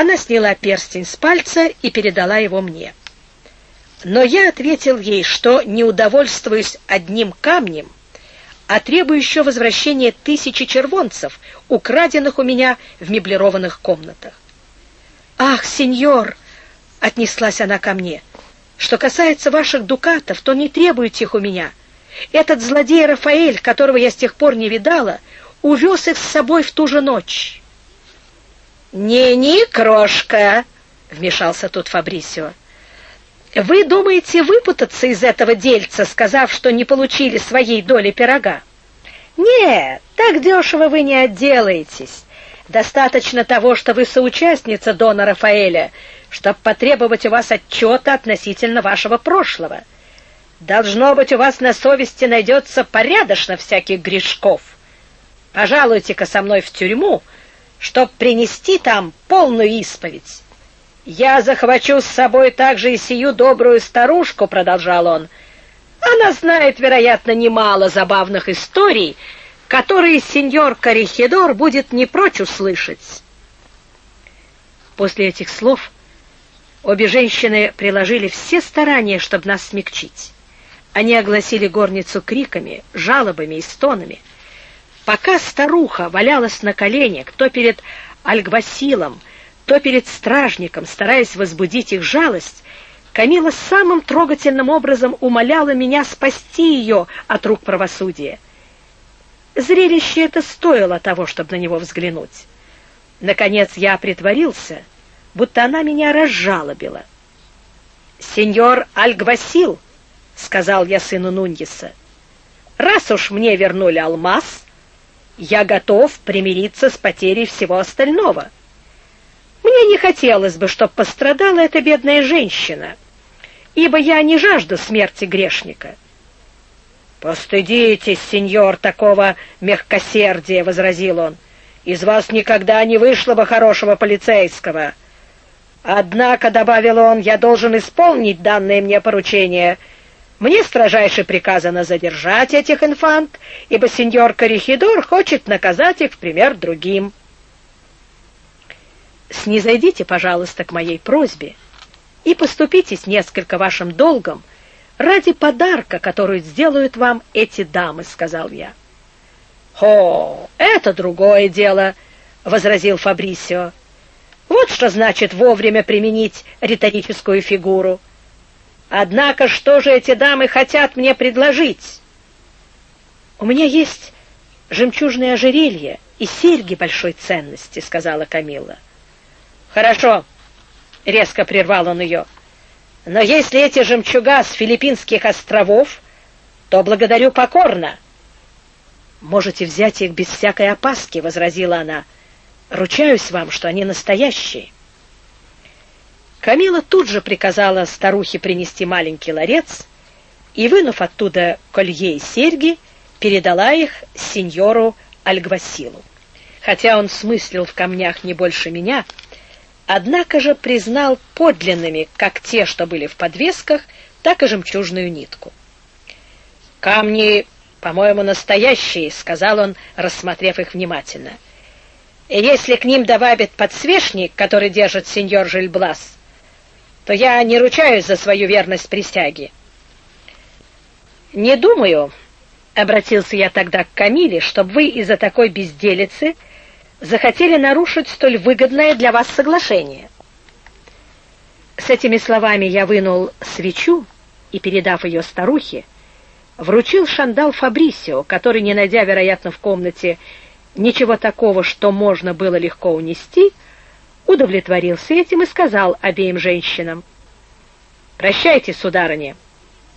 Она сняла перстень с пальца и передала его мне. Но я ответил ей, что не удовольствуюсь одним камнем, а требую еще возвращения тысячи червонцев, украденных у меня в меблированных комнатах. «Ах, сеньор!» — отнеслась она ко мне. «Что касается ваших дукатов, то не требуйте их у меня. Этот злодей Рафаэль, которого я с тех пор не видала, увез их с собой в ту же ночь». «Не-не, крошка!» — вмешался тут Фабрисио. Вы думаете выпутаться из этого дельца, сказав, что не получили своей доли пирога? Нет, так дешево вы не отделаетесь. Достаточно того, что вы соучастница Дона Рафаэля, чтобы потребовать у вас отчета относительно вашего прошлого. Должно быть, у вас на совести найдется порядочно всяких грешков. Пожалуйте-ка со мной в тюрьму, чтоб принести там полную исповедь. «Я захвачу с собой также и сию добрую старушку», — продолжал он. «Она знает, вероятно, немало забавных историй, которые сеньор Корихидор будет не прочь услышать». После этих слов обе женщины приложили все старания, чтобы нас смягчить. Они огласили горницу криками, жалобами и стонами. Пока старуха валялась на коленях, то перед Альгвасилом, то перед стражником, стараясь возбудить их жалость, Камила самым трогательным образом умоляла меня спасти ее от рук правосудия. Зрелище это стоило того, чтобы на него взглянуть. Наконец я притворился, будто она меня разжалобила. «Сеньор Альгвасил», — сказал я сыну Нуньеса, — «раз уж мне вернули алмаз, я готов примириться с потерей всего остального». Мне не хотелось бы, чтобы пострадала эта бедная женщина, ибо я не жажду смерти грешника. «Постыдитесь, сеньор, такого мягкосердия!» — возразил он. «Из вас никогда не вышло бы хорошего полицейского. Однако, — добавил он, — я должен исполнить данное мне поручение. Мне строжайше приказано задержать этих инфант, ибо сеньор Корихидор хочет наказать их в пример другим» снизойдите, пожалуйста, к моей просьбе и поступитесь несколько вашим долгом ради подарка, который сделают вам эти дамы, сказал я. О, это другое дело, возразил Фабрисио. Вот что значит вовремя применить риторическую фигуру. Однако что же эти дамы хотят мне предложить? У меня есть жемчужное ожерелье и серьги большой ценности, сказала Камилла. Хорошо, резко прервал он ее. Но если эти жемчуга с филиппинских островов, то благодарю покорно. Можете взять их без всякой опаски, возразила она. Ручаюсь вам, что они настоящие. Камила тут же приказала старухе принести маленький ларец и, вынув оттуда колье и серьги, передала их сеньору Альгвасилу. Хотя он смыслил в камнях не больше меня, однако же признал подлинными как те, что были в подвесках, так и жемчужную нитку. «Камни, по-моему, настоящие», — сказал он, рассмотрев их внимательно. «И если к ним добавят подсвечник, который держит сеньор Жильблас, то я не ручаюсь за свою верность присяге». «Не думаю», — обратился я тогда к Камиле, «чтобы вы из-за такой безделицы захотели нарушить столь выгодное для вас соглашение. С этими словами я вынул свечу и, передав ее старухе, вручил шандал Фабрисио, который, не найдя, вероятно, в комнате ничего такого, что можно было легко унести, удовлетворился этим и сказал обеим женщинам, «Прощайте, сударыня,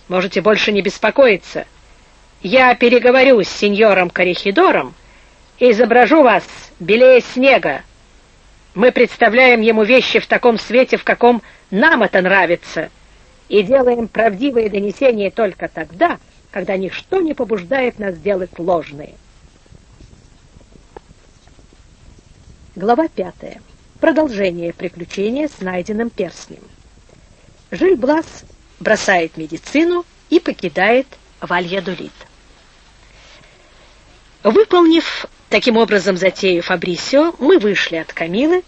можете больше не беспокоиться. Я переговорю с сеньором Корихидором и изображу вас белее снега. Мы представляем ему вещи в таком свете, в каком нам это нравится, и делаем правдивые донесения только тогда, когда ничто не побуждает нас делать ложные. Глава пятая. Продолжение приключения с найденным перстнем. Жиль-Блас бросает медицину и покидает Вальядолит. Выполнив таким образом затею Фабрисио, мы вышли от Камилы